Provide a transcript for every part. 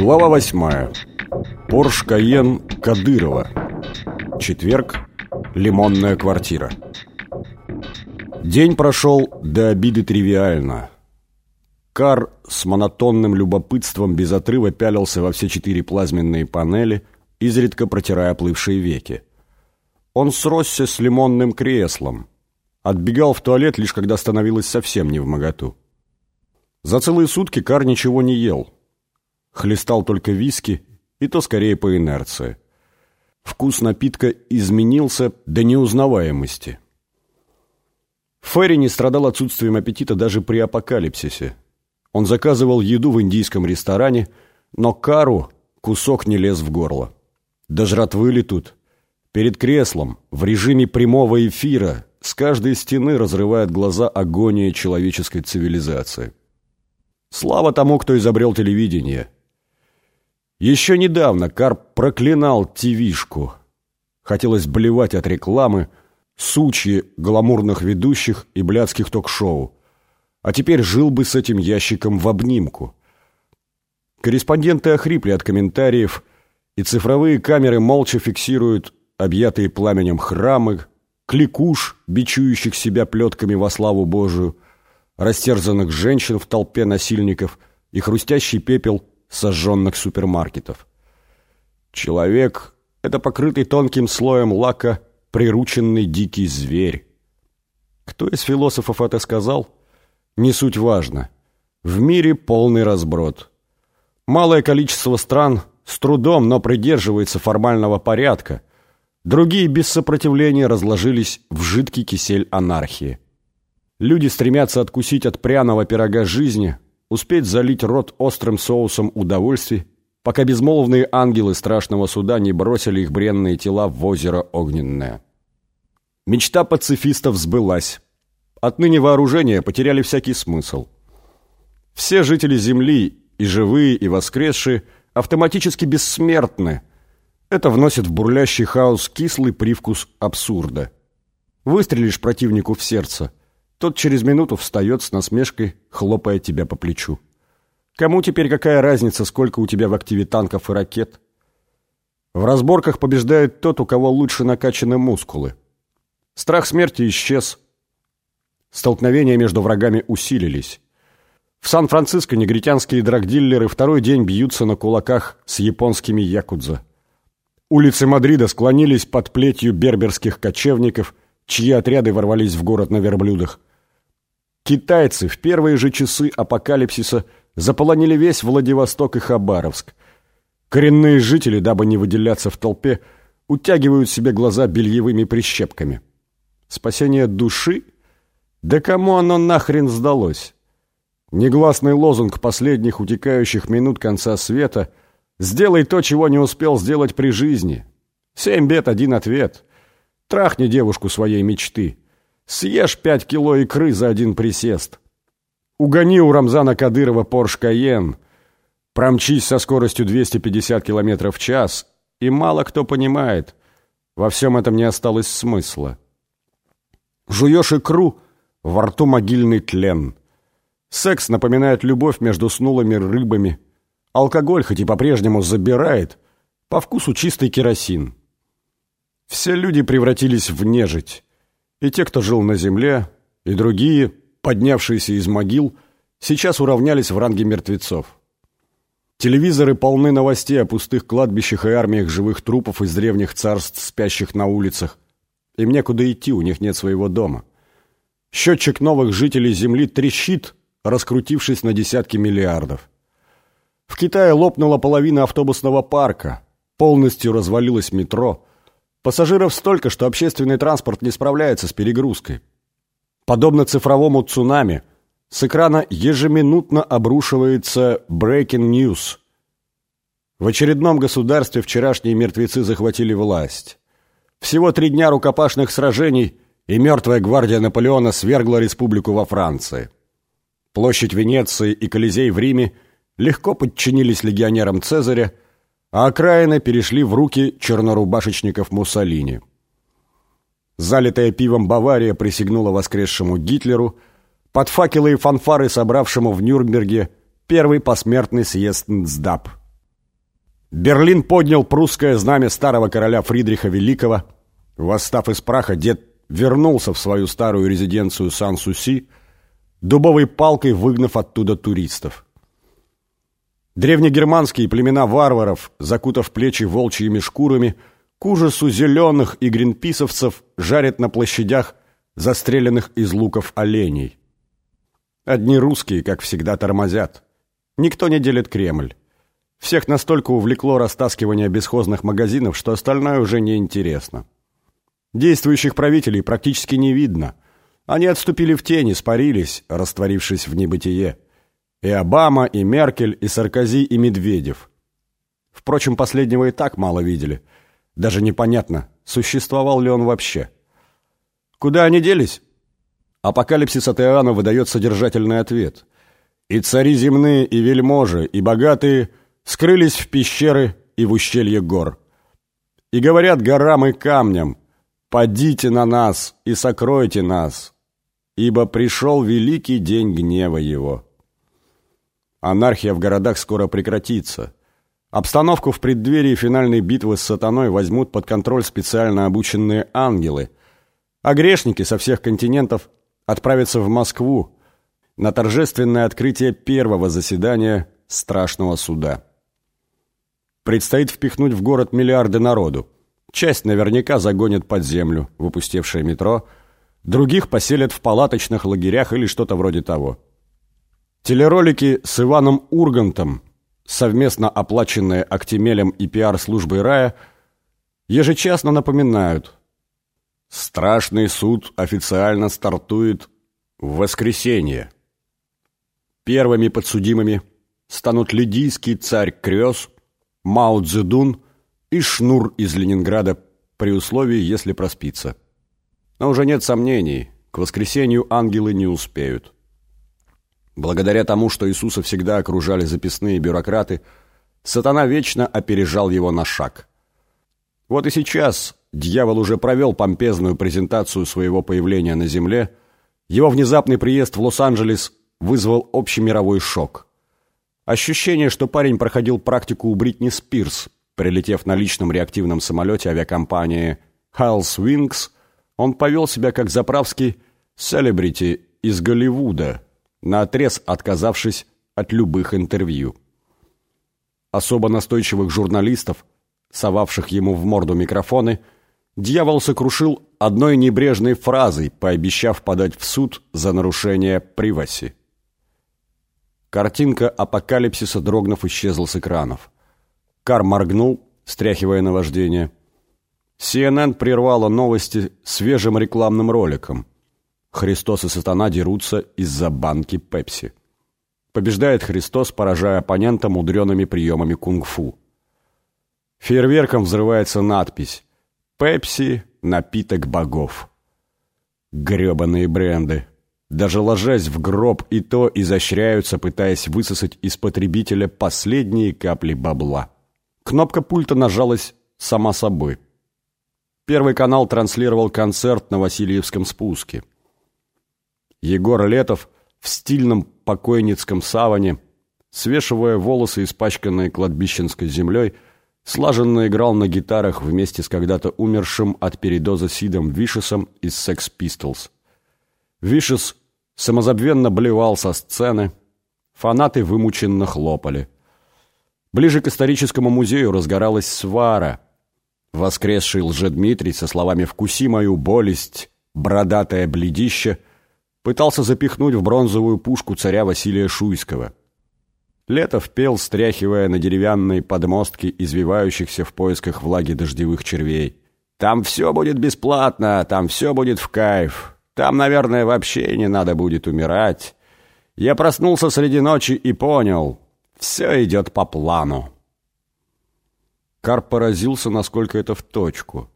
Глава восьмая. Порш Каен Кадырова. Четверг. Лимонная квартира. День прошел до обиды тривиально. Кар с монотонным любопытством без отрыва пялился во все четыре плазменные панели, изредка протирая оплывшие веки. Он сросся с лимонным креслом. Отбегал в туалет, лишь когда становилось совсем не в моготу. За целые сутки Кар ничего не ел. Хлестал только виски, и то скорее по инерции. Вкус напитка изменился до неузнаваемости. Ферри не страдал отсутствием аппетита даже при апокалипсисе. Он заказывал еду в индийском ресторане, но Кару кусок не лез в горло. Да жратвы ли тут? Перед креслом, в режиме прямого эфира, с каждой стены разрывает глаза агония человеческой цивилизации. Слава тому, кто изобрел телевидение. Еще недавно Карп проклинал ТВшку. Хотелось блевать от рекламы, сучьи гламурных ведущих и блядских ток-шоу. А теперь жил бы с этим ящиком в обнимку. Корреспонденты охрипли от комментариев, и цифровые камеры молча фиксируют объятые пламенем храмы, кликуш, бичующих себя плетками во славу Божию, растерзанных женщин в толпе насильников и хрустящий пепел сожженных супермаркетов. Человек — это покрытый тонким слоем лака прирученный дикий зверь. Кто из философов это сказал? Не суть важно. В мире полный разброд. Малое количество стран с трудом, но придерживается формального порядка. Другие без сопротивления разложились в жидкий кисель анархии. Люди стремятся откусить от пряного пирога жизни, успеть залить рот острым соусом удовольствий, пока безмолвные ангелы страшного суда не бросили их бренные тела в озеро Огненное. Мечта пацифистов сбылась. Отныне вооружения потеряли всякий смысл. Все жители Земли, и живые, и воскресшие, автоматически бессмертны. Это вносит в бурлящий хаос кислый привкус абсурда. Выстрелишь противнику в сердце – тот через минуту встает с насмешкой, хлопая тебя по плечу. Кому теперь какая разница, сколько у тебя в активе танков и ракет? В разборках побеждает тот, у кого лучше накачаны мускулы. Страх смерти исчез. Столкновения между врагами усилились. В Сан-Франциско негритянские драгдиллеры второй день бьются на кулаках с японскими якудза. Улицы Мадрида склонились под плетью берберских кочевников, чьи отряды ворвались в город на верблюдах. Китайцы в первые же часы апокалипсиса заполонили весь Владивосток и Хабаровск. Коренные жители, дабы не выделяться в толпе, утягивают себе глаза бельевыми прищепками. Спасение души? Да кому оно нахрен сдалось? Негласный лозунг последних утекающих минут конца света «Сделай то, чего не успел сделать при жизни». Семь бед, один ответ. Трахни девушку своей мечты. Съешь пять кило икры за один присест. Угони у Рамзана Кадырова Порш Каен. Промчись со скоростью 250 км в час. И мало кто понимает. Во всем этом не осталось смысла. Жуешь икру, во рту могильный тлен. Секс напоминает любовь между снулыми рыбами. Алкоголь, хоть и по-прежнему забирает, по вкусу чистый керосин. Все люди превратились в нежить. И те, кто жил на земле, и другие, поднявшиеся из могил, сейчас уравнялись в ранге мертвецов. Телевизоры полны новостей о пустых кладбищах и армиях живых трупов из древних царств, спящих на улицах. Им некуда идти, у них нет своего дома. Счетчик новых жителей Земли трещит, раскрутившись на десятки миллиардов. В Китае лопнула половина автобусного парка, полностью развалилось метро – Пассажиров столько, что общественный транспорт не справляется с перегрузкой. Подобно цифровому цунами, с экрана ежеминутно обрушивается breaking news. В очередном государстве вчерашние мертвецы захватили власть. Всего три дня рукопашных сражений, и мертвая гвардия Наполеона свергла республику во Франции. Площадь Венеции и Колизей в Риме легко подчинились легионерам Цезаря, а окраины перешли в руки чернорубашечников Муссолини. Залитая пивом Бавария присягнула воскресшему Гитлеру, под факелы и фанфары собравшему в Нюрнберге первый посмертный съезд НЦДАП. Берлин поднял прусское знамя старого короля Фридриха Великого. Восстав из праха, дед вернулся в свою старую резиденцию Сан-Суси, дубовой палкой выгнав оттуда туристов. Древнегерманские племена варваров, закутав плечи волчьими шкурами, к ужасу зеленых и гринписовцев жарят на площадях застреленных из луков оленей. Одни русские, как всегда, тормозят. Никто не делит Кремль. Всех настолько увлекло растаскивание бесхозных магазинов, что остальное уже не интересно. Действующих правителей практически не видно. Они отступили в тени, спарились, растворившись в небытие. И Обама, и Меркель, и Саркози, и Медведев. Впрочем, последнего и так мало видели. Даже непонятно, существовал ли он вообще. Куда они делись? Апокалипсис от Иоанна выдает содержательный ответ. И цари земные, и вельможи, и богатые скрылись в пещеры и в ущелье гор. И говорят горам и камням, «Падите на нас и сокройте нас, ибо пришел великий день гнева его». Анархия в городах скоро прекратится. Обстановку в преддверии финальной битвы с сатаной возьмут под контроль специально обученные ангелы, а грешники со всех континентов отправятся в Москву на торжественное открытие первого заседания страшного суда. Предстоит впихнуть в город миллиарды народу. Часть наверняка загонят под землю, выпустевшее метро, других поселят в палаточных лагерях или что-то вроде того. Телеролики с Иваном Ургантом, совместно оплаченные Актимелем и пиар-службой Рая, ежечасно напоминают «Страшный суд официально стартует в воскресенье». Первыми подсудимыми станут лидийский царь Крёс, Мао Цзэдун и Шнур из Ленинграда при условии, если проспится. Но уже нет сомнений, к воскресенью ангелы не успеют. Благодаря тому, что Иисуса всегда окружали записные бюрократы, сатана вечно опережал его на шаг. Вот и сейчас дьявол уже провел помпезную презентацию своего появления на земле, его внезапный приезд в Лос-Анджелес вызвал общемировой шок. Ощущение, что парень проходил практику у Бритни Спирс, прилетев на личном реактивном самолете авиакомпании Hell's Wings, он повел себя как заправский селебрити из Голливуда – наотрез отказавшись от любых интервью. Особо настойчивых журналистов, совавших ему в морду микрофоны, дьявол сокрушил одной небрежной фразой, пообещав подать в суд за нарушение приваси. Картинка апокалипсиса дрогнув исчезла с экранов. Кар моргнул, стряхивая наваждение. CNN прервала новости свежим рекламным роликом. Христос и сатана дерутся из-за банки Пепси. Побеждает Христос, поражая оппонента мудреными приемами кунг-фу. Фейерверком взрывается надпись «Пепси – напиток богов». Гребаные бренды. Даже ложась в гроб и то изощряются, пытаясь высосать из потребителя последние капли бабла. Кнопка пульта нажалась сама собой. Первый канал транслировал концерт на Васильевском спуске. Егор Летов в стильном покойницком саване, свешивая волосы, испачканные кладбищенской землей, слаженно играл на гитарах вместе с когда-то умершим от передоза Сидом Вишесом из Sex Pistols. Вишес самозабвенно блевал со сцены, фанаты вымученно хлопали. Ближе к историческому музею разгоралась свара. Воскресший лжедмитрий со словами «Вкуси мою болесть, бородатое бледище» пытался запихнуть в бронзовую пушку царя Василия Шуйского. Летов пел, стряхивая на деревянные подмостки извивающихся в поисках влаги дождевых червей. «Там все будет бесплатно, там все будет в кайф. Там, наверное, вообще не надо будет умирать. Я проснулся среди ночи и понял, все идет по плану». Карп поразился, насколько это в точку.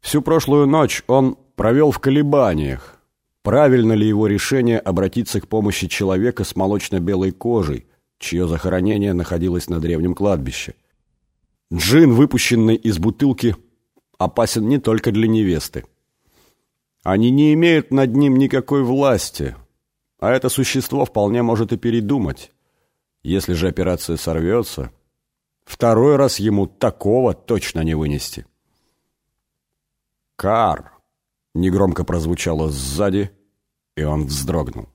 Всю прошлую ночь он провел в колебаниях, Правильно ли его решение обратиться к помощи человека с молочно-белой кожей, чье захоронение находилось на древнем кладбище? Джин, выпущенный из бутылки, опасен не только для невесты. Они не имеют над ним никакой власти, а это существо вполне может и передумать. Если же операция сорвется, Второй раз ему такого точно не вынести. «Кар!» — негромко прозвучало сзади, и он вздрогнул.